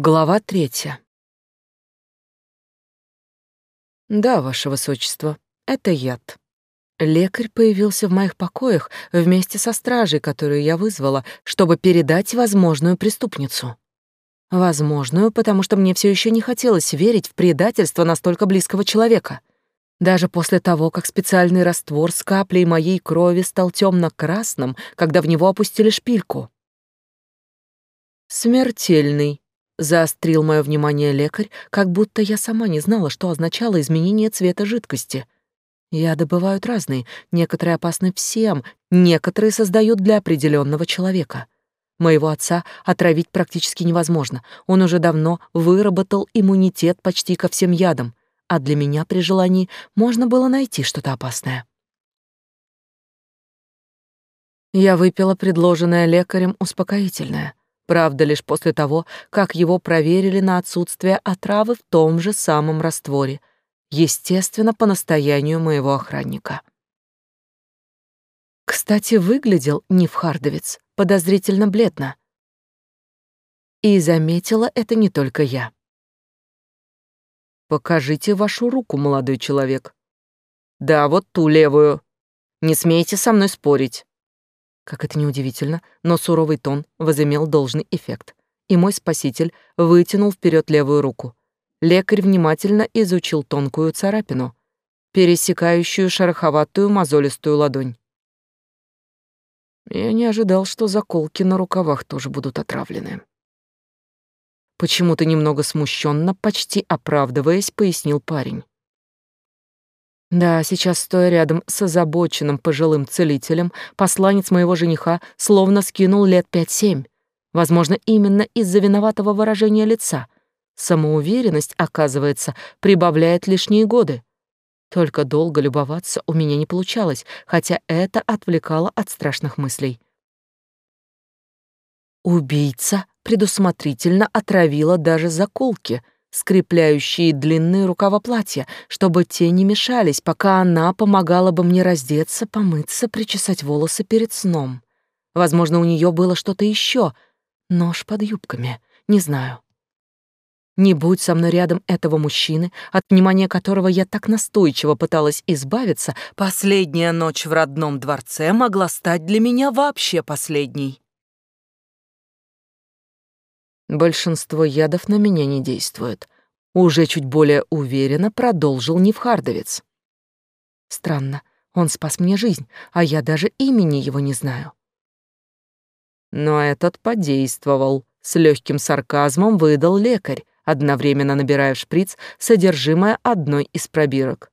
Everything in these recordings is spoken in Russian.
Глава третья. Да, ваше высочество, это яд. Лекарь появился в моих покоях вместе со стражей, которую я вызвала, чтобы передать возможную преступницу. Возможную, потому что мне все еще не хотелось верить в предательство настолько близкого человека. Даже после того, как специальный раствор с каплей моей крови стал темно-красным, когда в него опустили шпильку. Смертельный, Заострил мое внимание лекарь, как будто я сама не знала, что означало изменение цвета жидкости. Яды бывают разные, некоторые опасны всем, некоторые создают для определенного человека. Моего отца отравить практически невозможно. Он уже давно выработал иммунитет почти ко всем ядам, а для меня при желании можно было найти что-то опасное. Я выпила предложенное лекарем успокоительное. Правда, лишь после того, как его проверили на отсутствие отравы в том же самом растворе, естественно, по настоянию моего охранника. Кстати, выглядел Нивхардовец подозрительно бледно. И заметила это не только я. «Покажите вашу руку, молодой человек». «Да, вот ту левую. Не смейте со мной спорить». Как это неудивительно, но суровый тон возымел должный эффект, и мой спаситель вытянул вперед левую руку. Лекарь внимательно изучил тонкую царапину, пересекающую шероховатую мозолистую ладонь. Я не ожидал, что заколки на рукавах тоже будут отравлены. Почему-то немного смущенно, почти оправдываясь, пояснил парень. Да, сейчас, стоя рядом с озабоченным пожилым целителем, посланец моего жениха словно скинул лет пять-семь. Возможно, именно из-за виноватого выражения лица. Самоуверенность, оказывается, прибавляет лишние годы. Только долго любоваться у меня не получалось, хотя это отвлекало от страшных мыслей. Убийца предусмотрительно отравила даже заколки — скрепляющие длинные рукава платья, чтобы те не мешались, пока она помогала бы мне раздеться, помыться, причесать волосы перед сном. Возможно, у нее было что-то еще. Нож под юбками. Не знаю. Не будь со мной рядом этого мужчины, от внимания которого я так настойчиво пыталась избавиться, последняя ночь в родном дворце могла стать для меня вообще последней. Большинство ядов на меня не действует. Уже чуть более уверенно продолжил Невхардовец. Странно, он спас мне жизнь, а я даже имени его не знаю. Но этот подействовал. С легким сарказмом выдал лекарь, одновременно набирая в шприц содержимое одной из пробирок.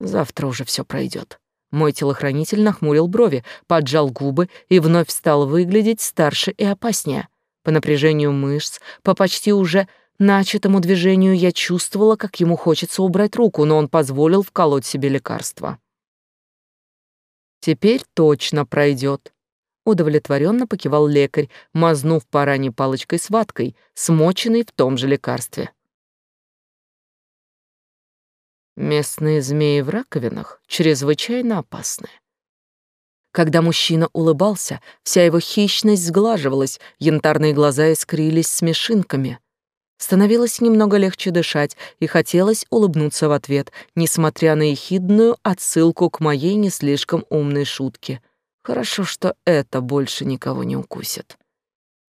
Завтра уже все пройдет. Мой телохранитель нахмурил брови, поджал губы и вновь стал выглядеть старше и опаснее. По напряжению мышц, по почти уже начатому движению я чувствовала, как ему хочется убрать руку, но он позволил вколоть себе лекарство. «Теперь точно пройдет», — удовлетворенно покивал лекарь, мазнув по ране палочкой с ваткой, смоченной в том же лекарстве. Местные змеи в раковинах чрезвычайно опасны. Когда мужчина улыбался, вся его хищность сглаживалась, янтарные глаза искрились смешинками. Становилось немного легче дышать, и хотелось улыбнуться в ответ, несмотря на ехидную отсылку к моей не слишком умной шутке. Хорошо, что это больше никого не укусит.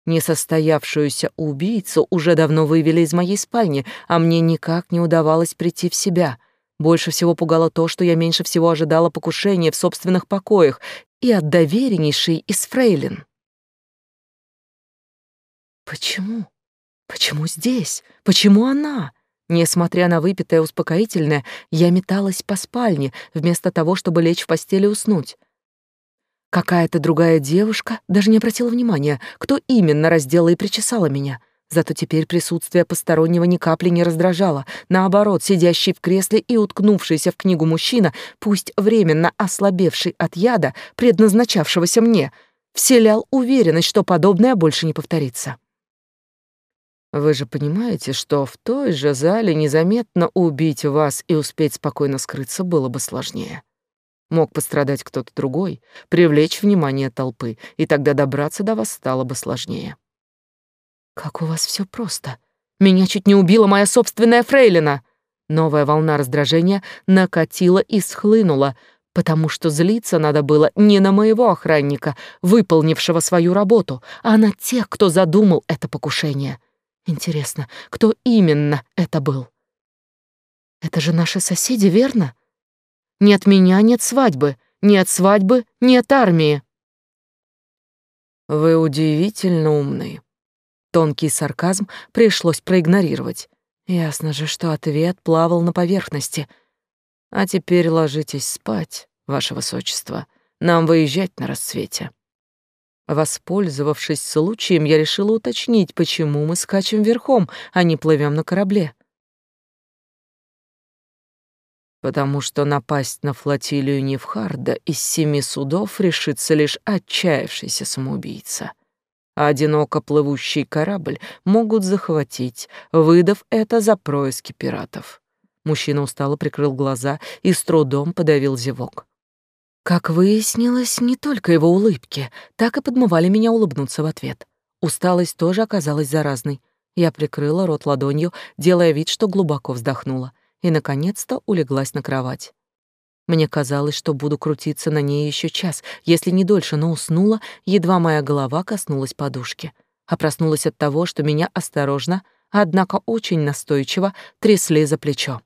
Несостоявшуюся убийцу уже давно вывели из моей спальни, а мне никак не удавалось прийти в себя. Больше всего пугало то, что я меньше всего ожидала покушения в собственных покоях, и от довереннейшей из фрейлин. Почему? Почему здесь? Почему она? Несмотря на выпитое успокоительное, я металась по спальне, вместо того, чтобы лечь в постели и уснуть. Какая-то другая девушка даже не обратила внимания, кто именно раздела и причесала меня. Зато теперь присутствие постороннего ни капли не раздражало. Наоборот, сидящий в кресле и уткнувшийся в книгу мужчина, пусть временно ослабевший от яда, предназначавшегося мне, вселял уверенность, что подобное больше не повторится. Вы же понимаете, что в той же зале незаметно убить вас и успеть спокойно скрыться было бы сложнее. Мог пострадать кто-то другой, привлечь внимание толпы, и тогда добраться до вас стало бы сложнее. Как у вас все просто. Меня чуть не убила моя собственная фрейлина. Новая волна раздражения накатила и схлынула, потому что злиться надо было не на моего охранника, выполнившего свою работу, а на тех, кто задумал это покушение. Интересно, кто именно это был? Это же наши соседи, верно? Нет меня, нет свадьбы, нет свадьбы, нет армии. Вы удивительно умные. Тонкий сарказм пришлось проигнорировать. Ясно же, что ответ плавал на поверхности. А теперь ложитесь спать, ваше высочество. Нам выезжать на рассвете. Воспользовавшись случаем, я решила уточнить, почему мы скачем верхом, а не плывем на корабле. Потому что напасть на флотилию Невхарда из семи судов решится лишь отчаявшийся самоубийца а одиноко плывущий корабль могут захватить, выдав это за происки пиратов. Мужчина устало прикрыл глаза и с трудом подавил зевок. Как выяснилось, не только его улыбки, так и подмывали меня улыбнуться в ответ. Усталость тоже оказалась заразной. Я прикрыла рот ладонью, делая вид, что глубоко вздохнула, и, наконец-то, улеглась на кровать. Мне казалось, что буду крутиться на ней еще час, если не дольше, но уснула, едва моя голова коснулась подушки. А проснулась от того, что меня осторожно, однако очень настойчиво, трясли за плечо.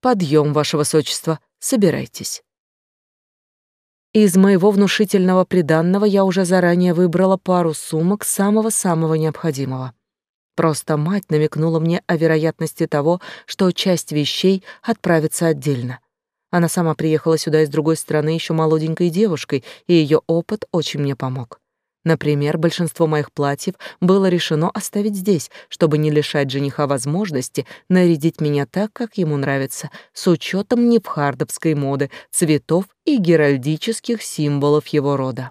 «Подъем, ваше высочество, собирайтесь». Из моего внушительного приданного я уже заранее выбрала пару сумок самого-самого необходимого. Просто мать намекнула мне о вероятности того, что часть вещей отправится отдельно — она сама приехала сюда из другой страны еще молоденькой девушкой, и ее опыт очень мне помог. Например, большинство моих платьев было решено оставить здесь, чтобы не лишать жениха возможности нарядить меня так, как ему нравится, с учетом невхардовской моды, цветов и геральдических символов его рода.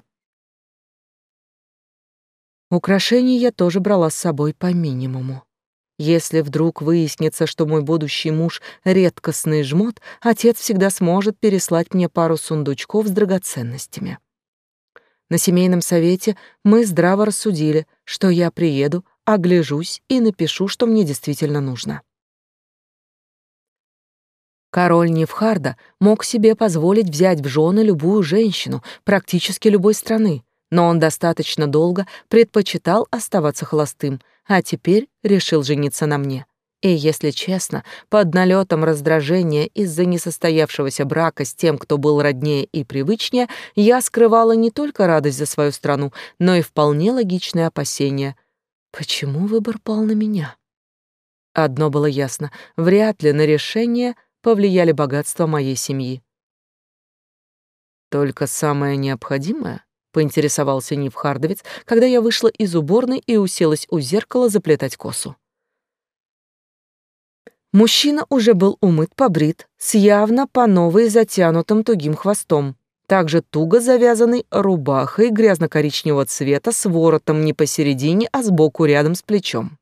Украшения я тоже брала с собой по минимуму. Если вдруг выяснится, что мой будущий муж — редкостный жмот, отец всегда сможет переслать мне пару сундучков с драгоценностями. На семейном совете мы здраво рассудили, что я приеду, огляжусь и напишу, что мне действительно нужно. Король Невхарда мог себе позволить взять в жены любую женщину, практически любой страны, но он достаточно долго предпочитал оставаться холостым — а теперь решил жениться на мне. И, если честно, под налетом раздражения из-за несостоявшегося брака с тем, кто был роднее и привычнее, я скрывала не только радость за свою страну, но и вполне логичное опасение. Почему выбор пал на меня? Одно было ясно — вряд ли на решение повлияли богатства моей семьи. Только самое необходимое поинтересовался Нив Хардовец, когда я вышла из уборной и уселась у зеркала заплетать косу. Мужчина уже был умыт, побрит, с явно по новой затянутым тугим хвостом, также туго завязанной рубахой грязно-коричневого цвета с воротом не посередине, а сбоку рядом с плечом.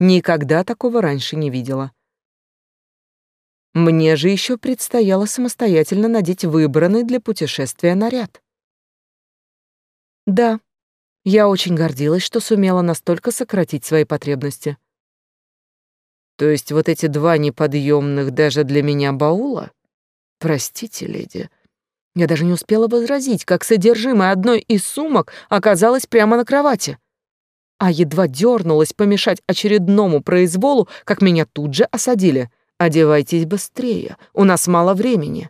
Никогда такого раньше не видела. Мне же еще предстояло самостоятельно надеть выбранный для путешествия наряд. Да, я очень гордилась, что сумела настолько сократить свои потребности. То есть вот эти два неподъемных даже для меня баула? Простите, леди. Я даже не успела возразить, как содержимое одной из сумок оказалось прямо на кровати. А едва дернулась помешать очередному произволу, как меня тут же осадили. «Одевайтесь быстрее, у нас мало времени».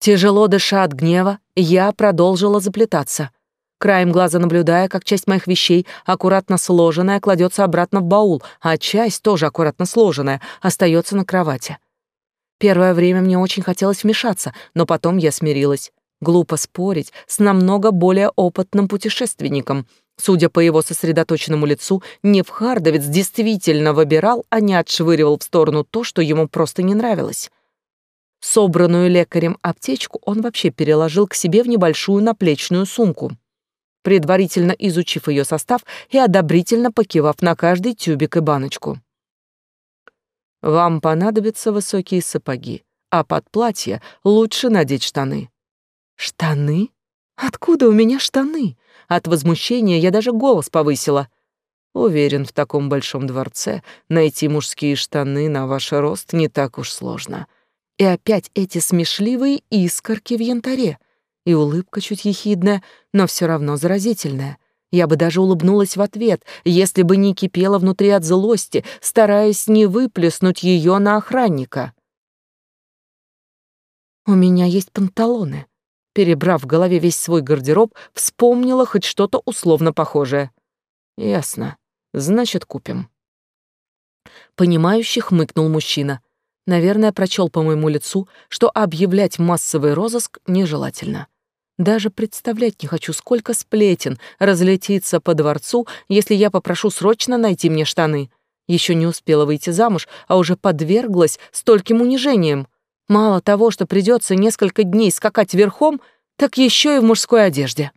Тяжело дыша от гнева, я продолжила заплетаться — краем глаза наблюдая, как часть моих вещей, аккуратно сложенная, кладется обратно в баул, а часть, тоже аккуратно сложенная, остается на кровати. Первое время мне очень хотелось вмешаться, но потом я смирилась. Глупо спорить с намного более опытным путешественником. Судя по его сосредоточенному лицу, Невхардовец действительно выбирал, а не отшвыривал в сторону то, что ему просто не нравилось. Собранную лекарем аптечку он вообще переложил к себе в небольшую наплечную сумку предварительно изучив ее состав и одобрительно покивав на каждый тюбик и баночку. Вам понадобятся высокие сапоги, а под платье лучше надеть штаны. Штаны? Откуда у меня штаны? От возмущения я даже голос повысила. Уверен, в таком большом дворце найти мужские штаны на ваш рост не так уж сложно. И опять эти смешливые искорки в янтаре. И улыбка чуть ехидная, но все равно заразительная. Я бы даже улыбнулась в ответ, если бы не кипела внутри от злости, стараясь не выплеснуть ее на охранника. «У меня есть панталоны». Перебрав в голове весь свой гардероб, вспомнила хоть что-то условно похожее. «Ясно. Значит, купим». Понимающий хмыкнул мужчина. Наверное, прочел по моему лицу, что объявлять массовый розыск нежелательно. Даже представлять не хочу, сколько сплетен разлетится по дворцу, если я попрошу срочно найти мне штаны. Еще не успела выйти замуж, а уже подверглась стольким унижениям. Мало того, что придется несколько дней скакать верхом, так еще и в мужской одежде.